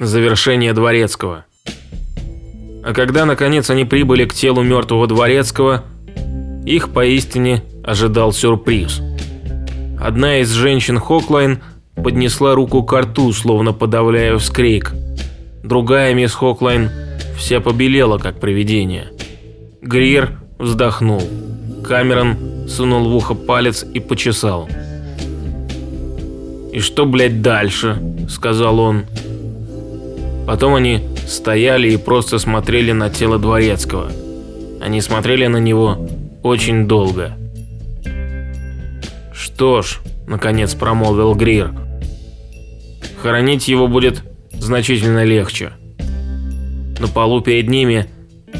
завершение Дворецкого. А когда наконец они прибыли к телу мертвого Дворецкого, их поистине ожидал сюрприз. Одна из женщин Хоклайн поднесла руку к рту, словно подавляя вскрик. Другая мисс Хоклайн вся побелела, как привидение. Грир вздохнул. Камерон сунул в ухо палец и почесал. «И что, блядь, дальше?» – сказал он. Потом они стояли и просто смотрели на тело Дворецкого. Они смотрели на него очень долго. «Что ж», – наконец промолвил Грир, – «хоронить его будет значительно легче». На полу перед ними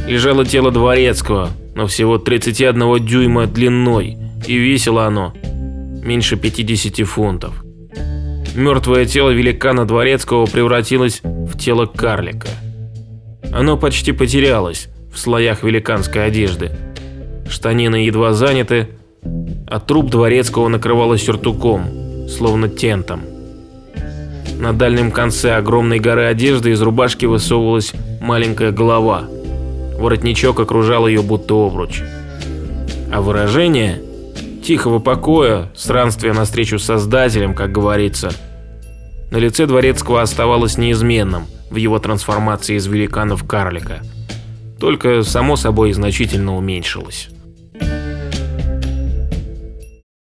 лежало тело Дворецкого, но всего 31 дюйма длиной, и весило оно меньше 50 фунтов. Мертвое тело великана Дворецкого превратилось в тело карлика. Оно почти потерялось в слоях великанской одежды. Штанины едва заняты, а труп Дворецкого накрывало сюртуком, словно тентом. На дальнем конце огромной горы одежды из рубашки высовывалась маленькая голова. Воротничок окружал ее будто обруч. А выражение тихого покоя, странствия навстречу Создателям, как говорится, на лице Дворецкого оставалось неизменным в его трансформации из великана в карлика, только само собой значительно уменьшилось.